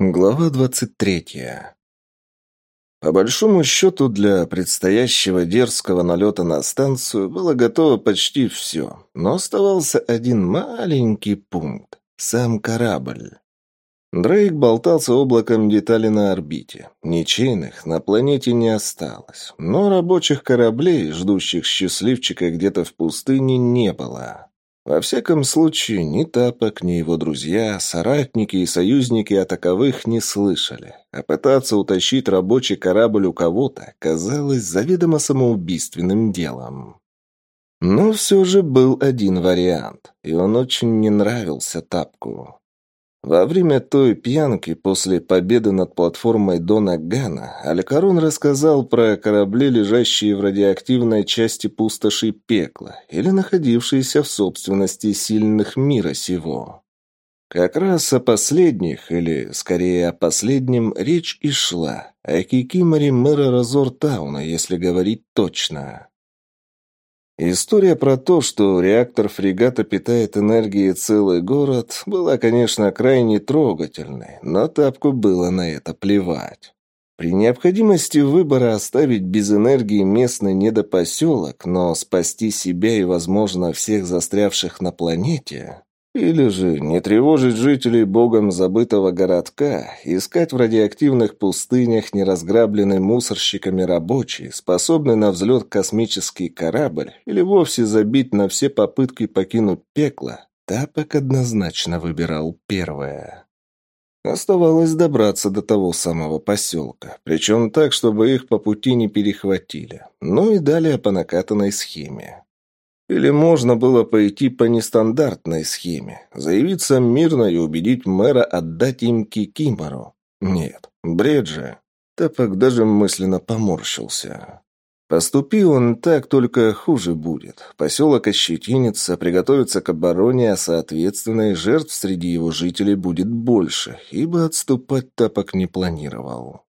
Глава двадцать третья. По большому счету, для предстоящего дерзкого налета на станцию было готово почти все, но оставался один маленький пункт – сам корабль. Дрейк болтался облаком деталей на орбите. Ничейных на планете не осталось, но рабочих кораблей, ждущих счастливчика где-то в пустыне, не было. Во всяком случае, ни Тапок, ни его друзья, соратники и союзники о таковых не слышали, а пытаться утащить рабочий корабль у кого-то казалось заведомо самоубийственным делом. Но все же был один вариант, и он очень не нравился Тапку. Во время той пьянки после победы над платформой Дона Гана Алькарон рассказал про корабли, лежащие в радиоактивной части пустоши пекла или находившиеся в собственности сильных мира сего. Как раз о последних, или скорее о последнем, речь и шла, о Кикиморе мэра Разортауна, если говорить точно. История про то, что реактор фрегата питает энергией целый город, была, конечно, крайне трогательной, но Тапку было на это плевать. При необходимости выбора оставить без энергии местный недопоселок, но спасти себя и, возможно, всех застрявших на планете, или же не тревожить жителей богом забытого городка, искать в радиоактивных пустынях неразграбленный мусорщиками рабочий, способный на взлет космический корабль, или вовсе забить на все попытки покинуть пекло, Тапок однозначно выбирал первое. Оставалось добраться до того самого поселка, причем так, чтобы их по пути не перехватили, ну и далее по накатанной схеме. Или можно было пойти по нестандартной схеме, заявиться мирно и убедить мэра отдать им Кикимору. Нет, бред же. Тапок даже мысленно поморщился. Поступи он так, только хуже будет. Поселок ощетинится, приготовится к обороне, а соответственно и жертв среди его жителей будет больше, ибо отступать Тапок не планировал.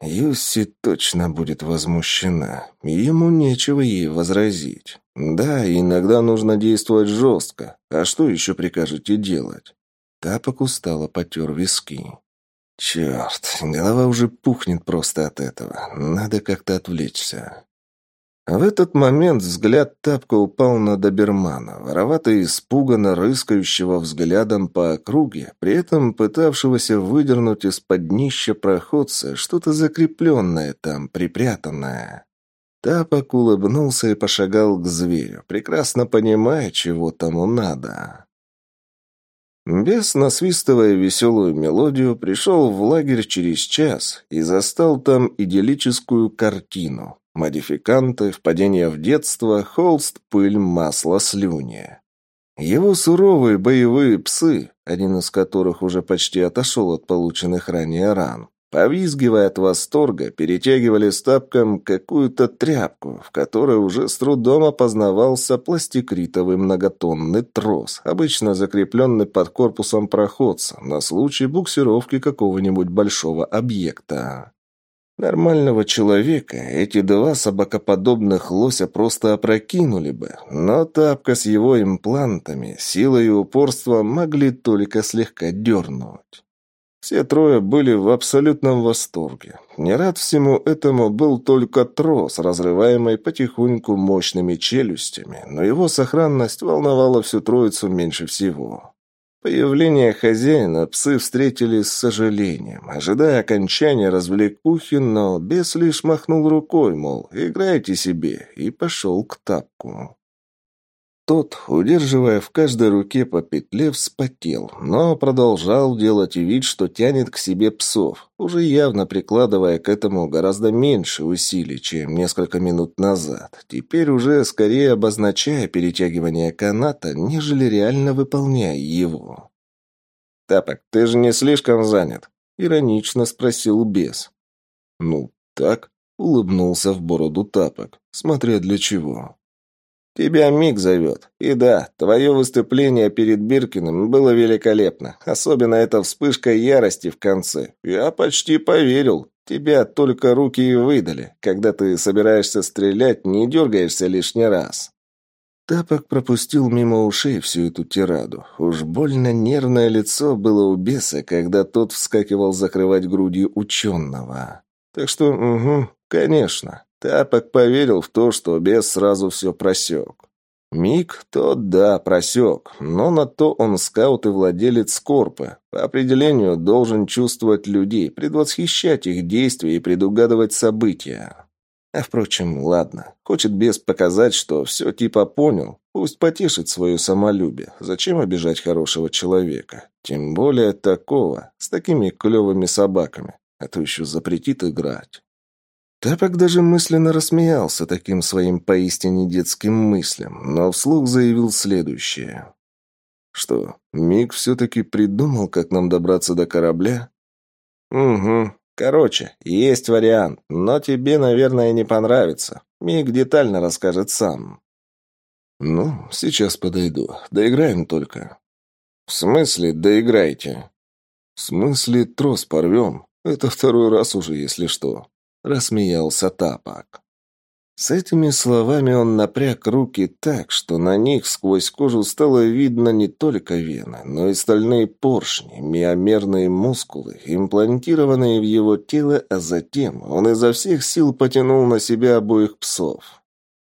Юси точно будет возмущена. Ему нечего ей возразить. Да, иногда нужно действовать жестко. А что еще прикажете делать? Тапок устало потер виски. Черт, голова уже пухнет просто от этого. Надо как-то отвлечься. В этот момент взгляд Тапка упал на добермана, воровато и испуганно рыскающего взглядом по округе, при этом пытавшегося выдернуть из-под днища проходца что-то закрепленное там, припрятанное. Тапок улыбнулся и пошагал к зверю, прекрасно понимая, чего тому надо. Бес, насвистывая веселую мелодию, пришел в лагерь через час и застал там идиллическую картину. Модификанты, впадение в детство, холст, пыль, масло, слюни. Его суровые боевые псы, один из которых уже почти отошел от полученных ранее ран, повизгивая от восторга, перетягивали с тапком какую-то тряпку, в которой уже с трудом опознавался пластикритовый многотонный трос, обычно закрепленный под корпусом проходца на случай буксировки какого-нибудь большого объекта. Нормального человека эти два собакоподобных лося просто опрокинули бы, но тапка с его имплантами, силой и упорством могли только слегка дернуть. Все трое были в абсолютном восторге. Не рад всему этому был только трос, разрываемый потихоньку мощными челюстями, но его сохранность волновала всю троицу меньше всего. Появление хозяина псы встретили с сожалением, ожидая окончания развлекухи, но бес лишь махнул рукой, мол, играйте себе, и пошел к тапку. Тот, удерживая в каждой руке по петле, вспотел, но продолжал делать вид, что тянет к себе псов, уже явно прикладывая к этому гораздо меньше усилий, чем несколько минут назад, теперь уже скорее обозначая перетягивание каната, нежели реально выполняя его. «Тапок, ты же не слишком занят?» — иронично спросил бес. «Ну, так», — улыбнулся в бороду Тапок, смотря для чего. «Тебя Мик зовет. И да, твое выступление перед Биркиным было великолепно. Особенно эта вспышка ярости в конце. Я почти поверил. Тебя только руки и выдали. Когда ты собираешься стрелять, не дергаешься лишний раз». Тапок пропустил мимо ушей всю эту тираду. Уж больно нервное лицо было у беса, когда тот вскакивал закрывать грудью ученого. Так что, угу, конечно, Тапок поверил в то, что бес сразу все просек. Миг, тот, да, просек, но на то он скаут и владелец Корпы. По определению должен чувствовать людей, предвосхищать их действия и предугадывать события. А впрочем, ладно. Хочет бес показать, что все типа понял. Пусть потешит свое самолюбие. Зачем обижать хорошего человека? Тем более такого, с такими клевыми собаками. А то еще запретит играть. Тапок даже мысленно рассмеялся таким своим поистине детским мыслям, но вслух заявил следующее. «Что, Мик все-таки придумал, как нам добраться до корабля?» «Угу, Короче, есть вариант, но тебе, наверное, не понравится. Миг детально расскажет сам. Ну, сейчас подойду. Доиграем только. В смысле доиграйте? В смысле трос порвем? Это второй раз уже, если что. Рассмеялся Тапок. С этими словами он напряг руки так, что на них сквозь кожу стало видно не только вены, но и стальные поршни, миомерные мускулы, имплантированные в его тело, а затем он изо всех сил потянул на себя обоих псов.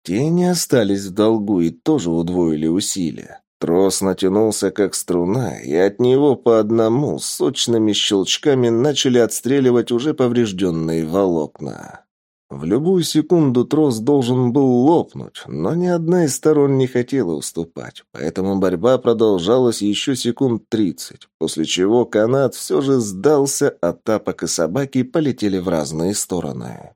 Те не остались в долгу и тоже удвоили усилия. Трос натянулся как струна, и от него по одному сочными щелчками начали отстреливать уже поврежденные волокна. В любую секунду трос должен был лопнуть, но ни одна из сторон не хотела уступать, поэтому борьба продолжалась еще секунд тридцать, после чего канат все же сдался, а тапок и собаки полетели в разные стороны.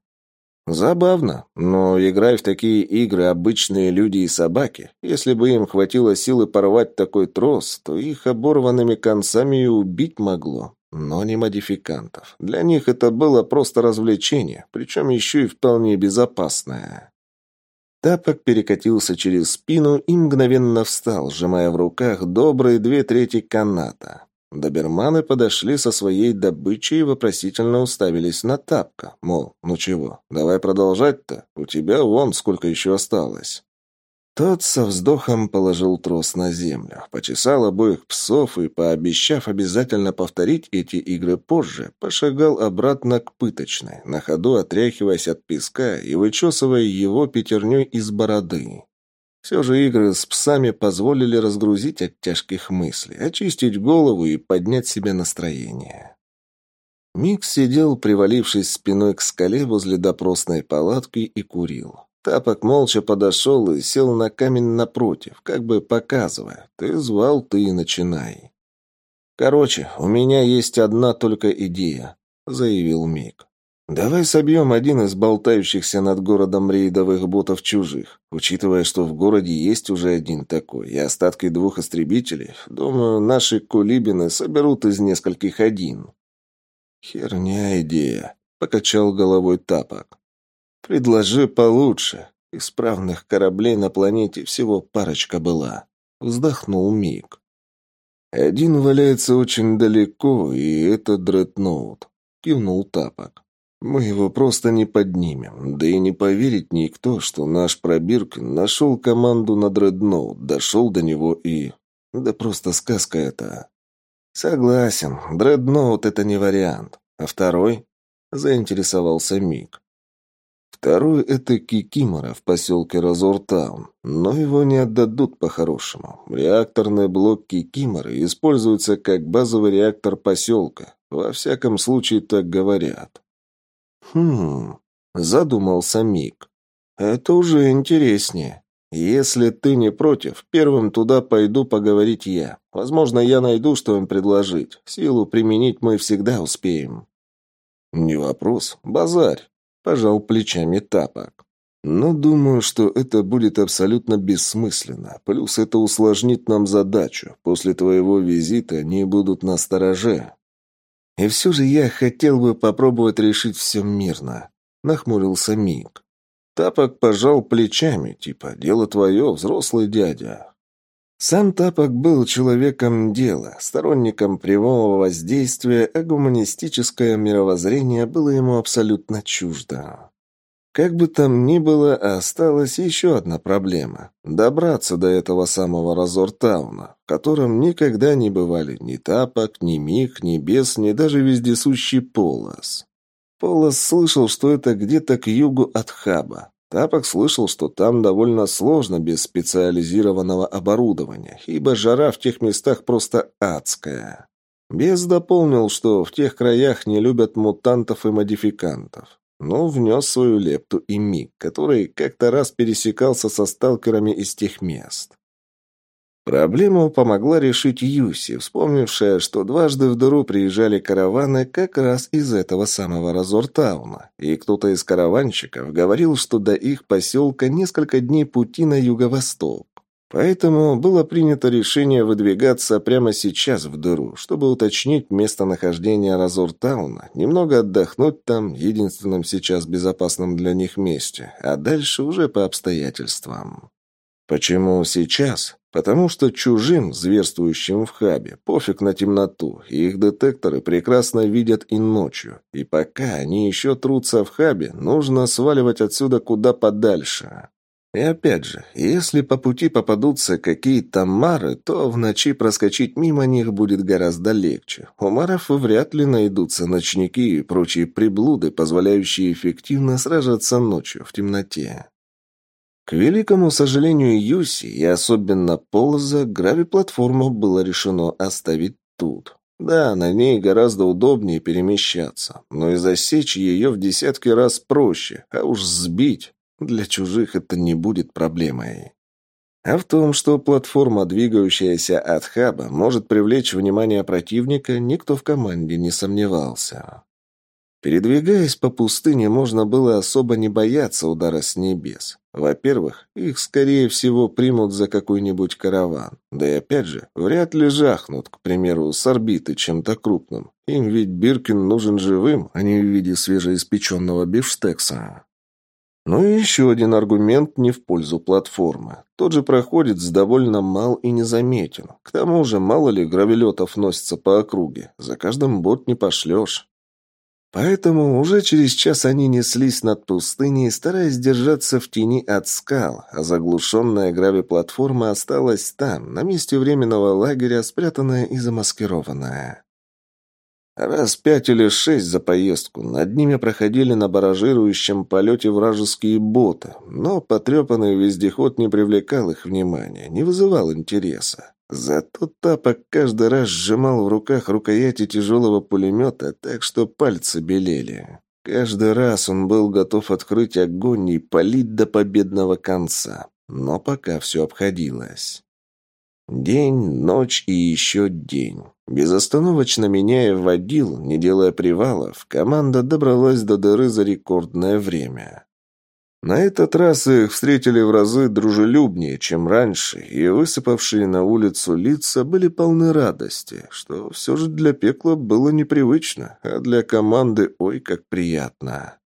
Забавно, но играя в такие игры обычные люди и собаки, если бы им хватило силы порвать такой трос, то их оборванными концами и убить могло, но не модификантов. Для них это было просто развлечение, причем еще и вполне безопасное. Тапок перекатился через спину и мгновенно встал, сжимая в руках добрые две трети каната. Доберманы подошли со своей добычей и вопросительно уставились на Тапка. Мол, ну чего, давай продолжать-то, у тебя вон сколько еще осталось. Тот со вздохом положил трос на землю, почесал обоих псов и, пообещав обязательно повторить эти игры позже, пошагал обратно к пыточной, на ходу отряхиваясь от песка и вычесывая его пятерней из бороды. Все же игры с псами позволили разгрузить от тяжких мыслей, очистить голову и поднять себе настроение. Микс сидел, привалившись спиной к скале возле допросной палатки и курил. Тапок молча подошел и сел на камень напротив, как бы показывая. «Ты звал, ты и начинай». «Короче, у меня есть одна только идея», — заявил Мик. «Давай собьем один из болтающихся над городом рейдовых ботов чужих. Учитывая, что в городе есть уже один такой, и остатки двух истребителей, думаю, наши кулибины соберут из нескольких один». «Херня идея», — покачал головой Тапок. «Предложи получше. Исправных кораблей на планете всего парочка была». Вздохнул Мик. «Один валяется очень далеко, и это дредноут», — кивнул Тапок. «Мы его просто не поднимем. Да и не поверит никто, что наш пробиркин нашел команду на дредноут, дошел до него и... Да просто сказка это». «Согласен, дредноут — это не вариант. А второй?» — заинтересовался Мик. Второй – это Кикимора в поселке Разортаун, но его не отдадут по-хорошему. Реакторный блок Кикиморы используется как базовый реактор поселка. Во всяком случае, так говорят. Хм, задумался Мик. Это уже интереснее. Если ты не против, первым туда пойду поговорить я. Возможно, я найду, что им предложить. Силу применить мы всегда успеем. Не вопрос, базарь. Пожал плечами тапок. Но думаю, что это будет абсолютно бессмысленно. Плюс это усложнит нам задачу. После твоего визита они будут на стороже. И все же я хотел бы попробовать решить все мирно. Нахмурился Мик. Тапок пожал плечами, типа, дело твое, взрослый дядя. Сам Тапок был человеком дела, сторонником прямого воздействия, а гуманистическое мировоззрение было ему абсолютно чуждо. Как бы там ни было, осталась еще одна проблема – добраться до этого самого Разортауна, в котором никогда не бывали ни Тапок, ни Мих, ни Бес, ни даже вездесущий Полос. Полос слышал, что это где-то к югу от Хаба. Тапок слышал, что там довольно сложно без специализированного оборудования, ибо жара в тех местах просто адская. Бес дополнил, что в тех краях не любят мутантов и модификантов. Но внес свою лепту и Мик, который как-то раз пересекался со сталкерами из тех мест. Проблему помогла решить Юси, вспомнившая, что дважды в дыру приезжали караваны как раз из этого самого Разортауна, и кто-то из караванщиков говорил, что до их поселка несколько дней пути на юго-восток. Поэтому было принято решение выдвигаться прямо сейчас в дыру, чтобы уточнить местонахождение Разортауна, немного отдохнуть там, единственном сейчас безопасном для них месте, а дальше уже по обстоятельствам. Почему сейчас? Потому что чужим, зверствующим в хабе, пофиг на темноту, и их детекторы прекрасно видят и ночью. И пока они еще трутся в хабе, нужно сваливать отсюда куда подальше. И опять же, если по пути попадутся какие-то мары, то в ночи проскочить мимо них будет гораздо легче. У маров вряд ли найдутся ночники и прочие приблуды, позволяющие эффективно сражаться ночью в темноте. К великому сожалению Юси, и особенно Полза, грави-платформу было решено оставить тут. Да, на ней гораздо удобнее перемещаться, но и засечь ее в десятки раз проще, а уж сбить для чужих это не будет проблемой. А в том, что платформа, двигающаяся от хаба, может привлечь внимание противника, никто в команде не сомневался. Передвигаясь по пустыне, можно было особо не бояться удара с небес. Во-первых, их, скорее всего, примут за какой-нибудь караван. Да и опять же, вряд ли жахнут, к примеру, с орбиты чем-то крупным. Им ведь Биркин нужен живым, а не в виде свежеиспеченного бифштекса. Ну и еще один аргумент не в пользу платформы. Тот же проходец довольно мал и незаметен. К тому же, мало ли гравелетов носится по округе. За каждым бот не пошлешь. Поэтому уже через час они неслись над пустыней, стараясь держаться в тени от скал, а заглушенная грави-платформа осталась там, на месте временного лагеря, спрятанная и замаскированная. Раз пять или шесть за поездку над ними проходили на баражирующем полете вражеские боты, но потрепанный вездеход не привлекал их внимания, не вызывал интереса. Зато Тапок каждый раз сжимал в руках рукояти тяжелого пулемета, так что пальцы белели. Каждый раз он был готов открыть огонь и палить до победного конца. Но пока все обходилось. День, ночь и еще день. Безостановочно меняя водил, не делая привалов, команда добралась до дыры за рекордное время. На этот раз их встретили в разы дружелюбнее, чем раньше, и высыпавшие на улицу лица были полны радости, что все же для пекла было непривычно, а для команды ой как приятно.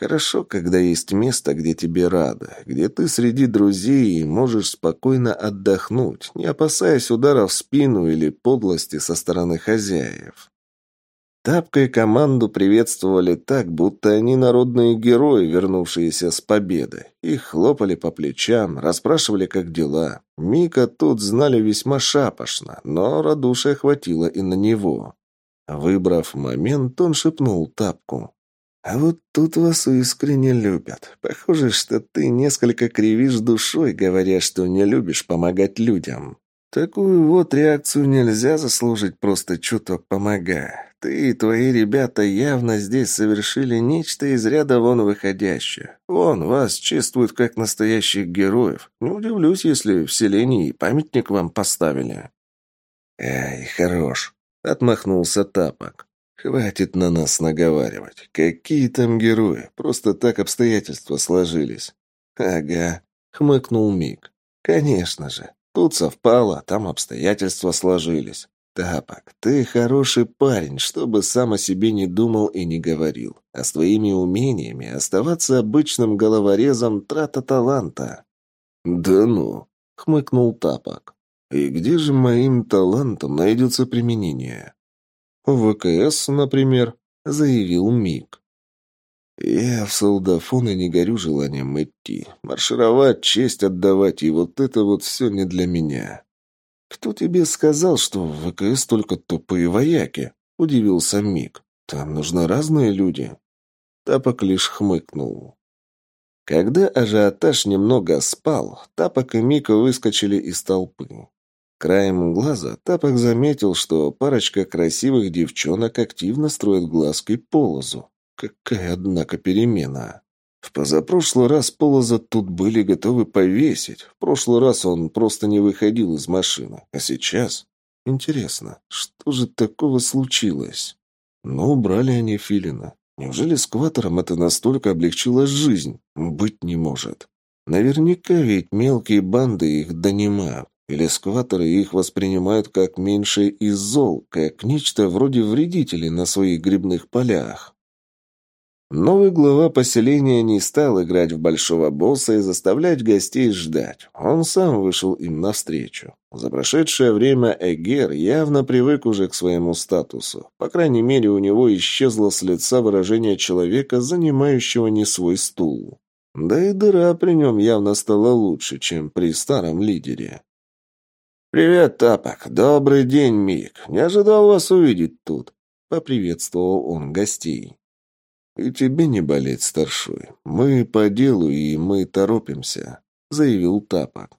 Хорошо, когда есть место, где тебе рады, где ты среди друзей и можешь спокойно отдохнуть, не опасаясь удара в спину или подлости со стороны хозяев. Тапка и команду приветствовали так, будто они народные герои, вернувшиеся с победы. Их хлопали по плечам, расспрашивали, как дела. Мика тут знали весьма шапошно, но радушия хватило и на него. Выбрав момент, он шепнул Тапку. «А вот тут вас искренне любят. Похоже, что ты несколько кривишь душой, говоря, что не любишь помогать людям. Такую вот реакцию нельзя заслужить, просто чуток помогая. Ты и твои ребята явно здесь совершили нечто из ряда вон выходящее. Вон, вас чествуют как настоящих героев. Не удивлюсь, если в селении памятник вам поставили». «Ай, хорош», — отмахнулся Тапок. «Хватит на нас наговаривать. Какие там герои? Просто так обстоятельства сложились». «Ага», — хмыкнул Мик. «Конечно же. Тут совпало, там обстоятельства сложились. «Тапок, ты хороший парень, чтобы сам о себе не думал и не говорил. А с твоими умениями оставаться обычным головорезом трата таланта». «Да ну», — хмыкнул Тапок. «И где же моим талантам найдется применение?» «В ВКС, например», — заявил Мик. Я в солдафон и не горю желанием идти. Маршировать, честь отдавать, и вот это вот все не для меня. Кто тебе сказал, что в ВКС только тупые вояки? Удивился Мик. Там нужны разные люди. Тапок лишь хмыкнул. Когда ажиотаж немного спал, Тапок и Мика выскочили из толпы. Краем глаза Тапок заметил, что парочка красивых девчонок активно строит глазки Полозу. Какая, однако, перемена. В позапрошлый раз Полоза тут были готовы повесить. В прошлый раз он просто не выходил из машины. А сейчас? Интересно, что же такого случилось? Но убрали они Филина. Неужели скваторам это настолько облегчило жизнь? Быть не может. Наверняка ведь мелкие банды их донимают. Или скваторы их воспринимают как меньшее из зол, как нечто вроде вредителей на своих грибных полях. Новый глава поселения не стал играть в большого босса и заставлять гостей ждать. Он сам вышел им навстречу. За прошедшее время Эгер явно привык уже к своему статусу. По крайней мере, у него исчезло с лица выражение человека, занимающего не свой стул. Да и дыра при нем явно стала лучше, чем при старом лидере. «Привет, Тапок! Добрый день, Мик! Не ожидал вас увидеть тут!» — поприветствовал он гостей. «И тебе не болеть, старшой. Мы по делу, и мы торопимся», — заявил Тапок.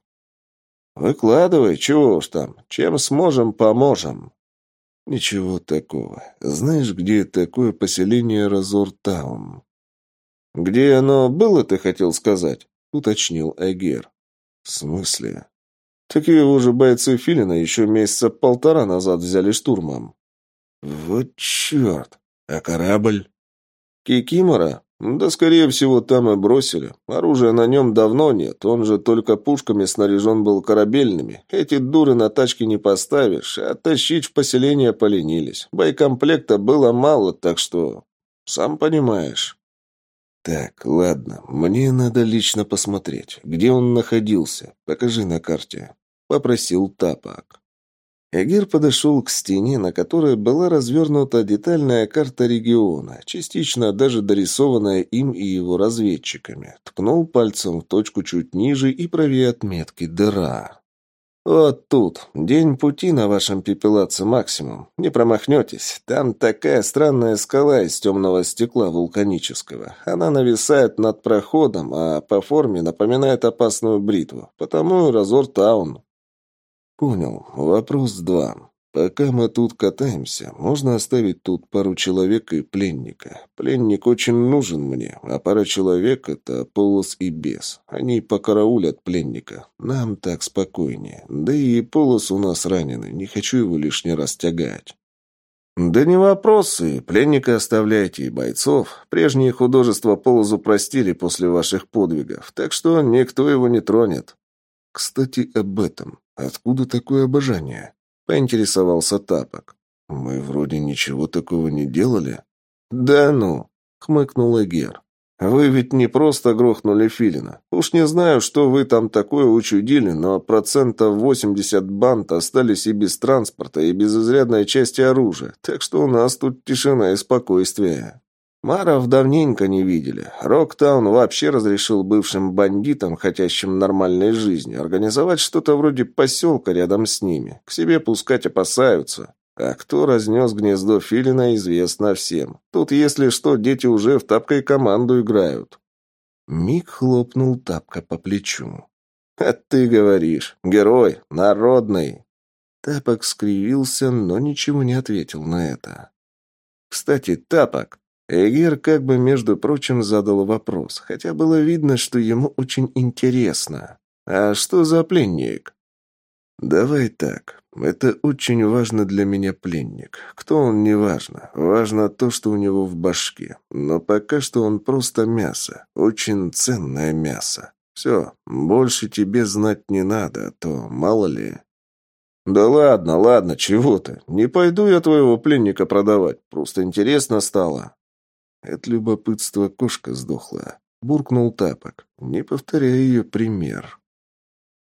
«Выкладывай, чего уж там. Чем сможем, поможем». «Ничего такого. Знаешь, где такое поселение Разортаун?» «Где оно было, ты хотел сказать?» — уточнил Эгер. «В смысле?» «Так его же бойцы Филина еще месяца полтора назад взяли штурмом». «Вот черт! А корабль?» Кикимора? Да, скорее всего, там и бросили. Оружия на нем давно нет, он же только пушками снаряжен был корабельными. Эти дуры на тачке не поставишь, а тащить в поселение поленились. Боекомплекта было мало, так что... Сам понимаешь. Так, ладно, мне надо лично посмотреть, где он находился. Покажи на карте. Попросил Тапок. Эгир подошел к стене, на которой была развернута детальная карта региона, частично даже дорисованная им и его разведчиками. Ткнул пальцем в точку чуть ниже и правее отметки «дыра». «Вот тут. День пути на вашем пепелаце максимум. Не промахнетесь. Там такая странная скала из темного стекла вулканического. Она нависает над проходом, а по форме напоминает опасную бритву. Потому Разор Таун. «Понял. Вопрос два. Пока мы тут катаемся, можно оставить тут пару человек и пленника. Пленник очень нужен мне, а пара человек — это Полос и Бес. Они покараулят пленника. Нам так спокойнее. Да и Полос у нас раненый, не хочу его лишний раз тягать». «Да не вопросы. Пленника оставляйте и бойцов. Прежние художества Полозу простили после ваших подвигов, так что никто его не тронет». «Кстати, об этом. Откуда такое обожание?» — поинтересовался Тапок. «Мы вроде ничего такого не делали». «Да ну!» — хмыкнул Эгер. «Вы ведь не просто грохнули Филина. Уж не знаю, что вы там такое учудили, но процентов 80 банд остались и без транспорта, и без изрядной части оружия, так что у нас тут тишина и спокойствие». Маров давненько не видели. Роктаун вообще разрешил бывшим бандитам, хотящим нормальной жизни, организовать что-то вроде поселка рядом с ними. К себе пускать опасаются. А кто разнес гнездо Филина, известно всем. Тут, если что, дети уже в тапкой команду играют. Мик хлопнул тапка по плечу. «А ты говоришь, герой, народный!» Тапок скривился, но ничего не ответил на это. «Кстати, Тапок, Эгер как бы, между прочим, задал вопрос, хотя было видно, что ему очень интересно. «А что за пленник?» «Давай так. Это очень важно для меня пленник. Кто он, не важно. Важно то, что у него в башке. Но пока что он просто мясо. Очень ценное мясо. Все, больше тебе знать не надо, а то мало ли...» «Да ладно, ладно, чего ты? Не пойду я твоего пленника продавать. Просто интересно стало». От любопытства кошка сдохла. Буркнул тапок. Не повторяй ее пример.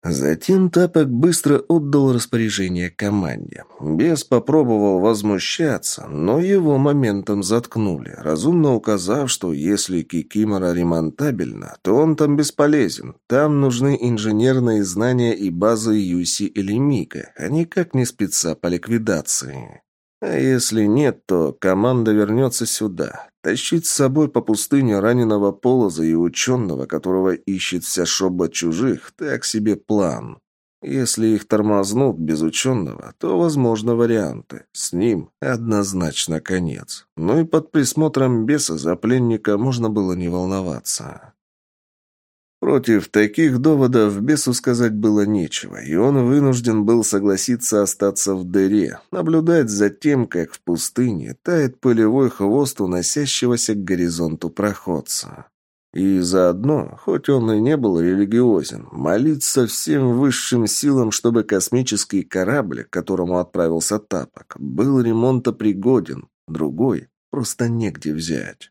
Затем Тапок быстро отдал распоряжение команде. Бес попробовал возмущаться, но его моментом заткнули, разумно указав, что если Кикимора ремонтабельна, то он там бесполезен. Там нужны инженерные знания и базы Юси или Мика, а никак не спеца по ликвидации. А если нет, то команда вернется сюда. Тащить с собой по пустыне раненого полоза и ученого, которого ищет вся шоба чужих, так себе план. Если их тормознут без ученого, то возможны варианты. С ним однозначно конец. Ну и под присмотром беса за пленника можно было не волноваться. Против таких доводов бесу сказать было нечего, и он вынужден был согласиться остаться в дыре, наблюдать за тем, как в пустыне тает пылевой хвост уносящегося к горизонту проходца. И заодно, хоть он и не был религиозен, молиться всем высшим силам, чтобы космический корабль, к которому отправился Тапок, был ремонтопригоден, другой просто негде взять.